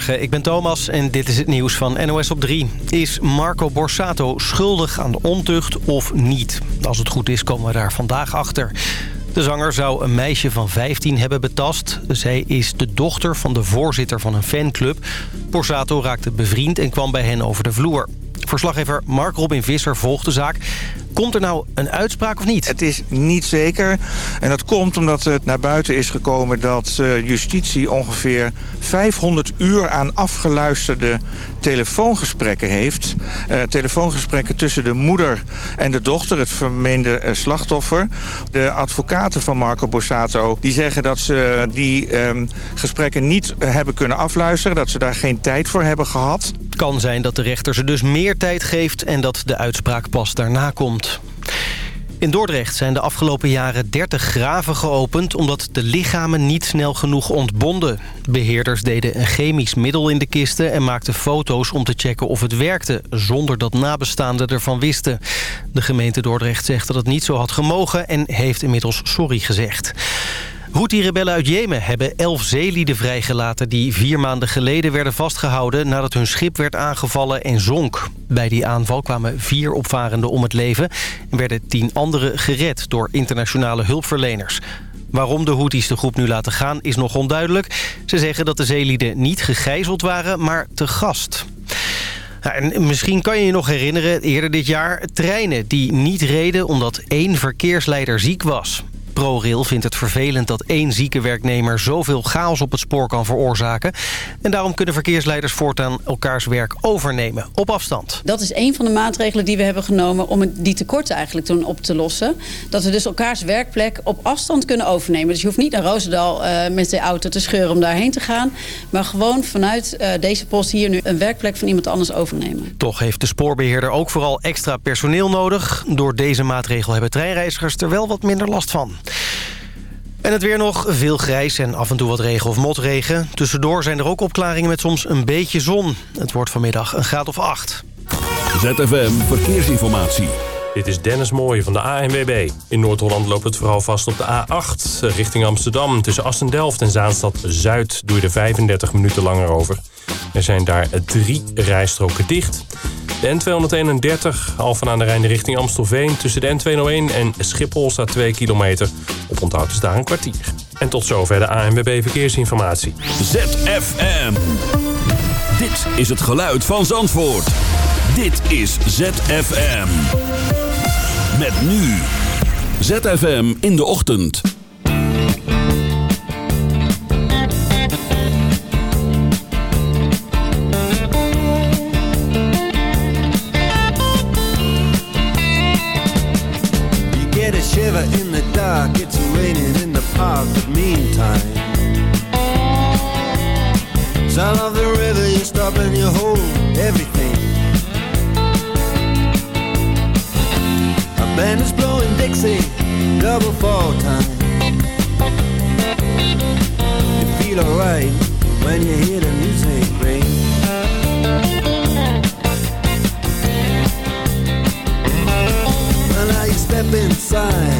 Goedemorgen, ik ben Thomas en dit is het nieuws van NOS op 3. Is Marco Borsato schuldig aan de ontucht of niet? Als het goed is komen we daar vandaag achter. De zanger zou een meisje van 15 hebben betast. Zij is de dochter van de voorzitter van een fanclub. Borsato raakte bevriend en kwam bij hen over de vloer. Verslaggever Mark Robin Visser volgt de zaak. Komt er nou een uitspraak of niet? Het is niet zeker. En dat komt omdat het naar buiten is gekomen dat eh, justitie ongeveer 500 uur aan afgeluisterde telefoongesprekken heeft. Uh, telefoongesprekken tussen de moeder en de dochter, het vermeende uh, slachtoffer. De advocaten van Marco Borsato die zeggen dat ze die uh, gesprekken niet hebben kunnen afluisteren. Dat ze daar geen tijd voor hebben gehad. Het kan zijn dat de rechter ze dus meer tijd geeft en dat de uitspraak pas daarna komt. In Dordrecht zijn de afgelopen jaren 30 graven geopend... omdat de lichamen niet snel genoeg ontbonden. Beheerders deden een chemisch middel in de kisten... en maakten foto's om te checken of het werkte... zonder dat nabestaanden ervan wisten. De gemeente Dordrecht zegt dat het niet zo had gemogen... en heeft inmiddels sorry gezegd. Houthi-rebellen uit Jemen hebben elf zeelieden vrijgelaten... die vier maanden geleden werden vastgehouden... nadat hun schip werd aangevallen en zonk. Bij die aanval kwamen vier opvarenden om het leven... en werden tien anderen gered door internationale hulpverleners. Waarom de Houthis de groep nu laten gaan is nog onduidelijk. Ze zeggen dat de zeelieden niet gegijzeld waren, maar te gast. En misschien kan je je nog herinneren, eerder dit jaar... treinen die niet reden omdat één verkeersleider ziek was. ProRail vindt het vervelend dat één zieke werknemer zoveel chaos op het spoor kan veroorzaken. En daarom kunnen verkeersleiders voortaan elkaars werk overnemen op afstand. Dat is een van de maatregelen die we hebben genomen om die tekorten eigenlijk toen op te lossen. Dat we dus elkaars werkplek op afstand kunnen overnemen. Dus je hoeft niet naar Roosendaal uh, met de auto te scheuren om daarheen te gaan. Maar gewoon vanuit uh, deze post hier nu een werkplek van iemand anders overnemen. Toch heeft de spoorbeheerder ook vooral extra personeel nodig. Door deze maatregel hebben treinreizigers er wel wat minder last van. En het weer nog, veel grijs en af en toe wat regen of motregen. Tussendoor zijn er ook opklaringen met soms een beetje zon. Het wordt vanmiddag een graad of acht. ZFM Verkeersinformatie. Dit is Dennis Mooij van de ANWB. In Noord-Holland loopt het vooral vast op de A8 richting Amsterdam. Tussen Assen-Delft en Zaanstad-Zuid doe je er 35 minuten langer over. Er zijn daar drie rijstroken dicht. De N231 Alphen aan de Rijn richting Amstelveen. Tussen de N201 en Schiphol staat 2 kilometer. Op onthoud is daar een kwartier. En tot zover de ANWB Verkeersinformatie. ZFM. Dit is het geluid van Zandvoort. Dit is ZFM. Met nu. ZFM in de ochtend. You get a shiver in the dark, it's raining in the park, but meantime. Sound of the river, you stop and you hold everything. Band is blowing Dixie, double fall time. You feel alright when you hear the music ring. Well, now you step inside,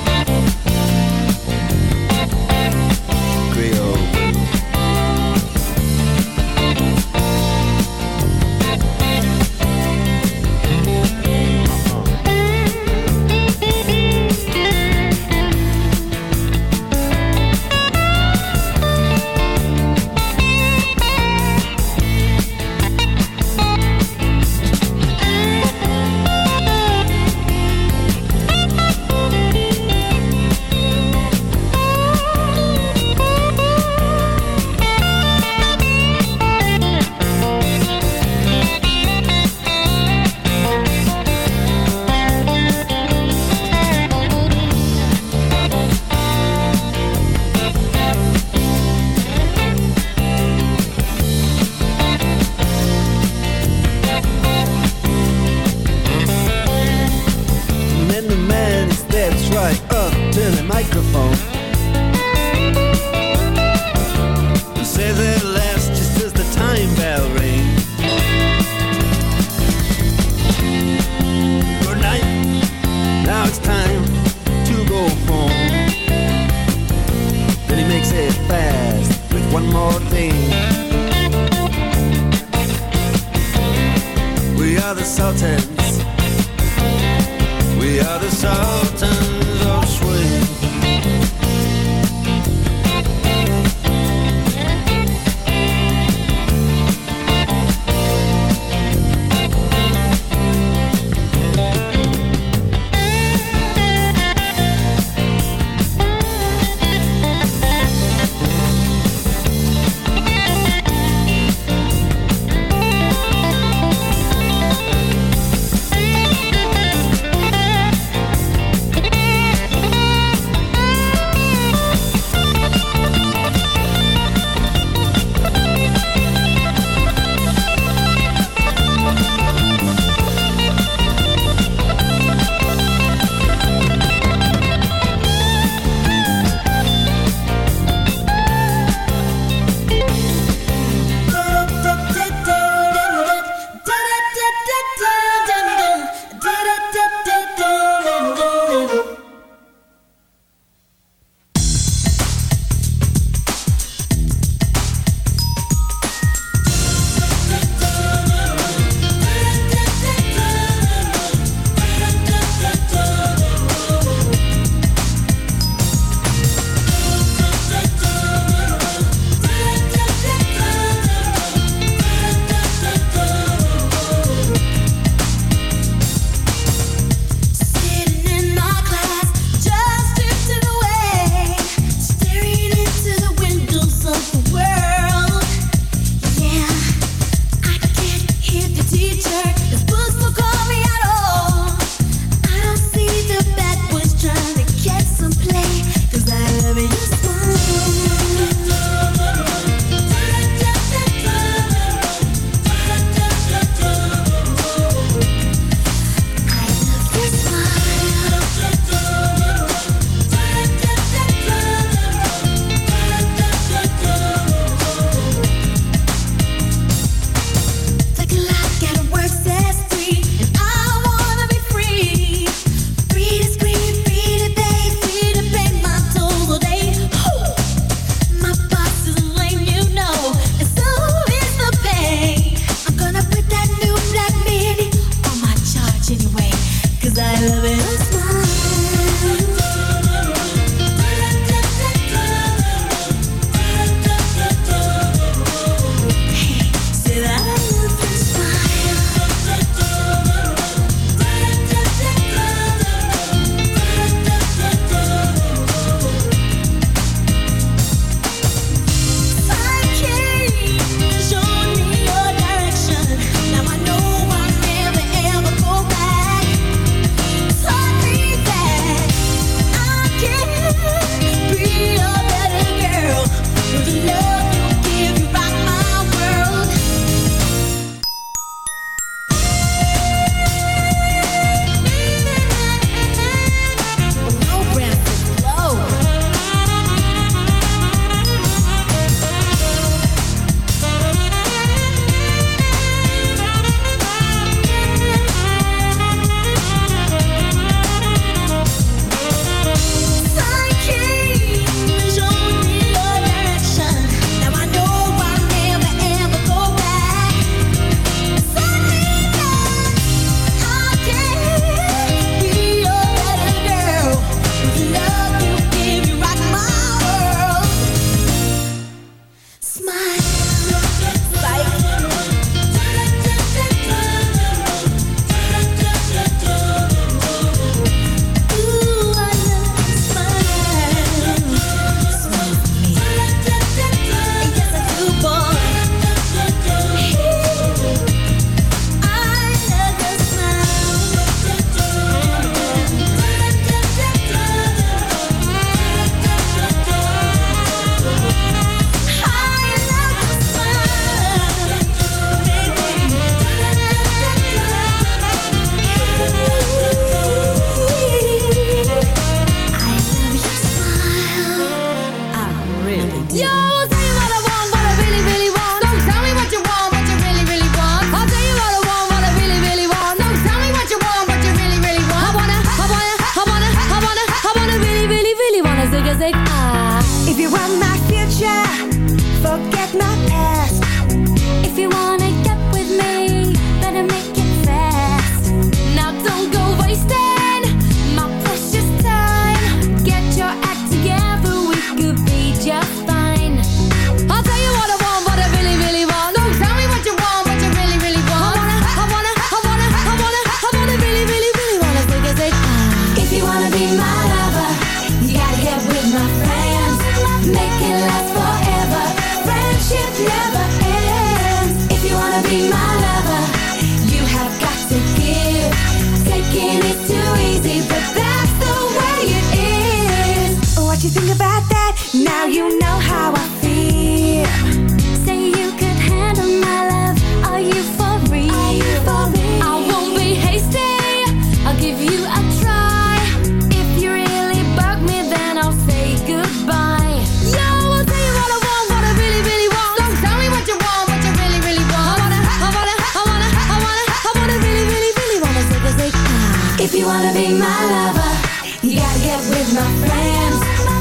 Thing. We are the Sultans. We are the Sultans What you think about that? Now you know how I feel. Say you could handle my love. Are you for real? Are you for real? I won't be hasty. I'll give you a try. If you really bug me, then I'll say goodbye. Yo, I'll tell you what I want, what I really, really want. Long tell me what you want, what you really, really want. I wanna, I wanna, I wanna, I wanna, I wanna really, really, really wanna say, say, ah. If you wanna be my lover.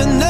to know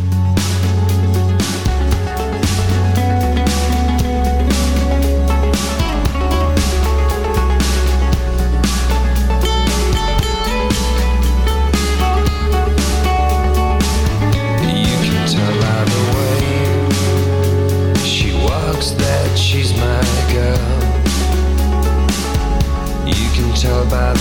by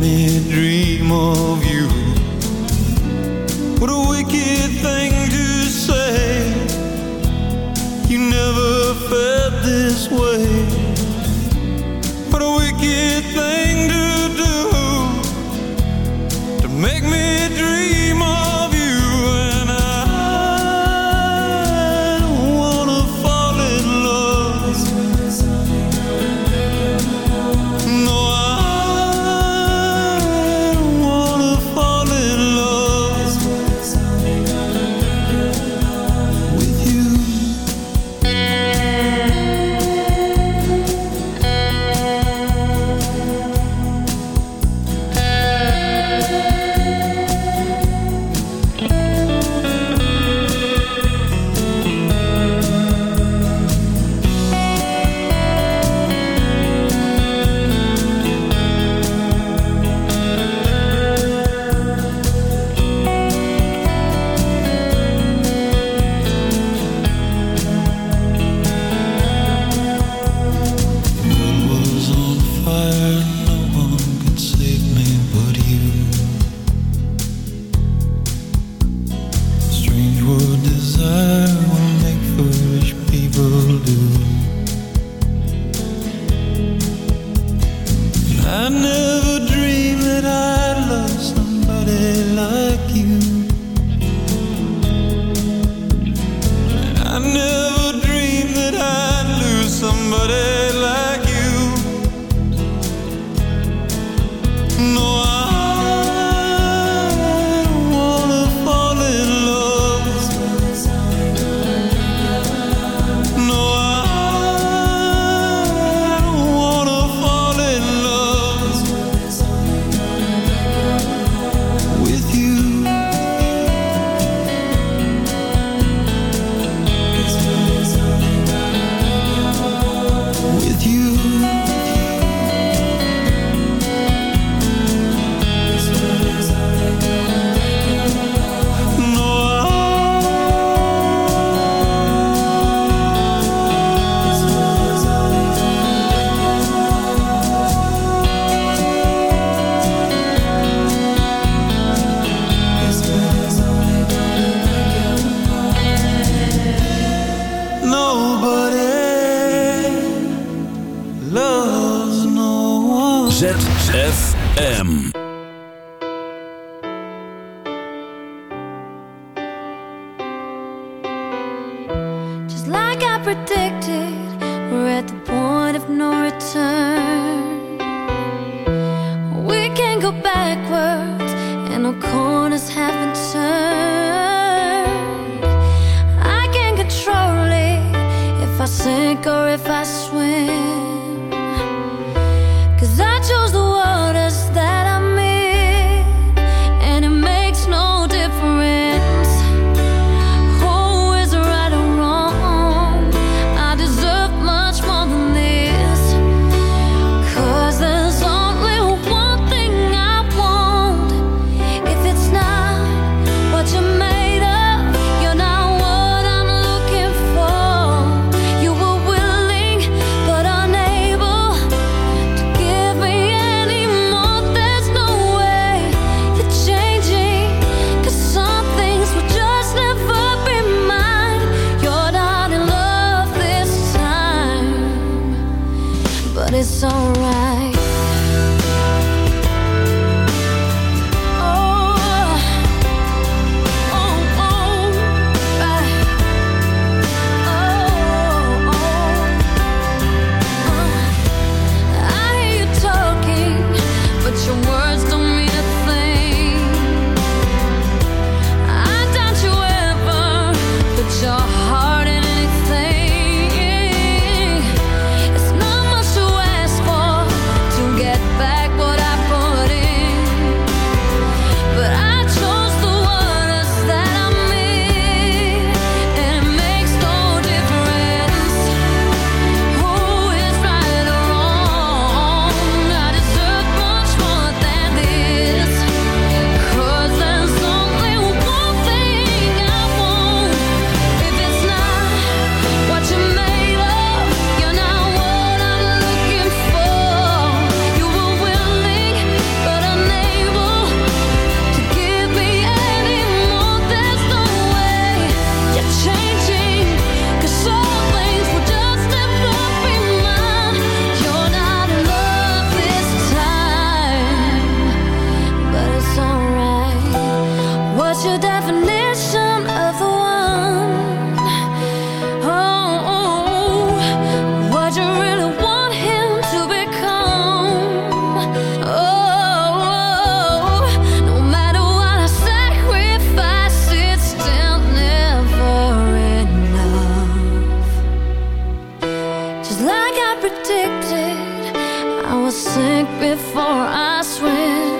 me dream of you. What a wicked thing to say. You never felt this way. predicted. I was sick before I swim.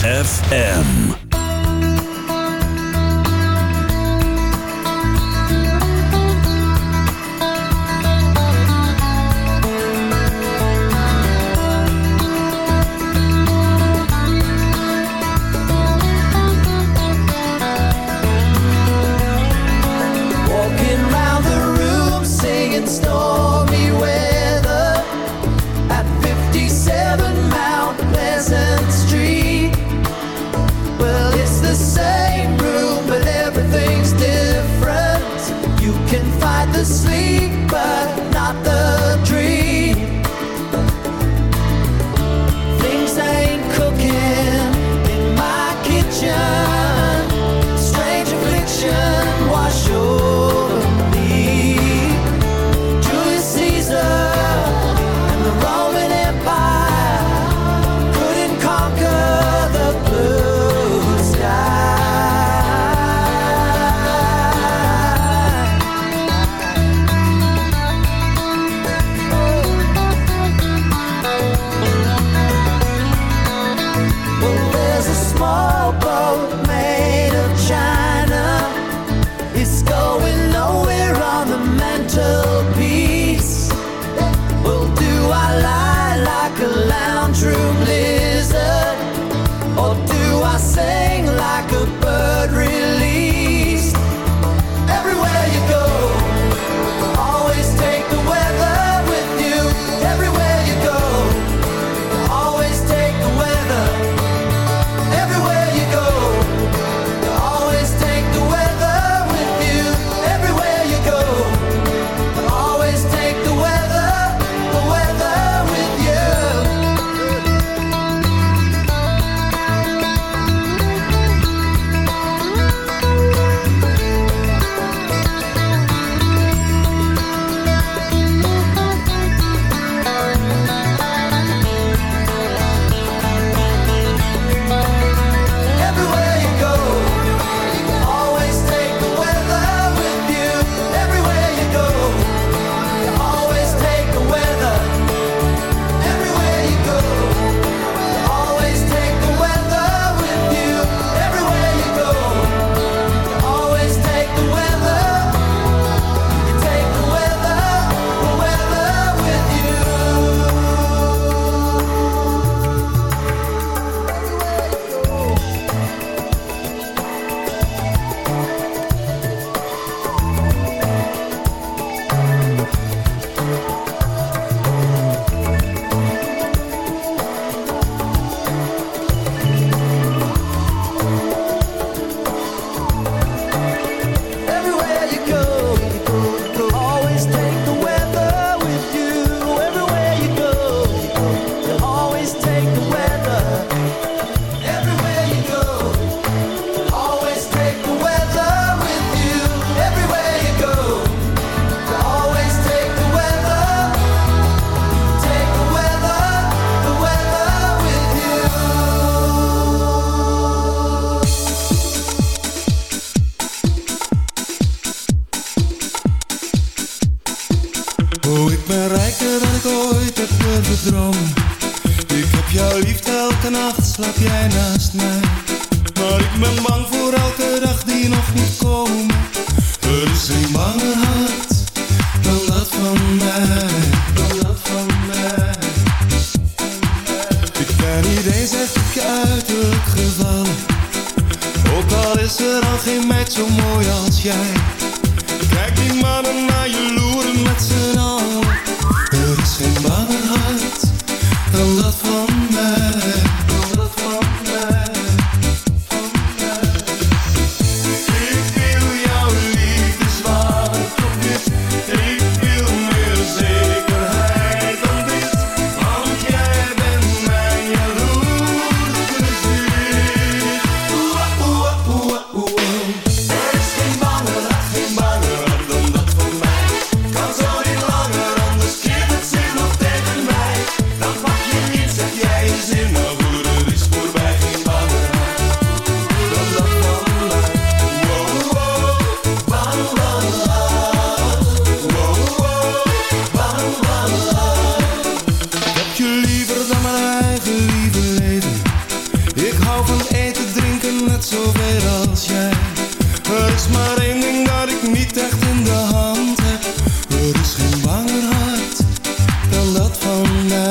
ZFM.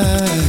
Yeah.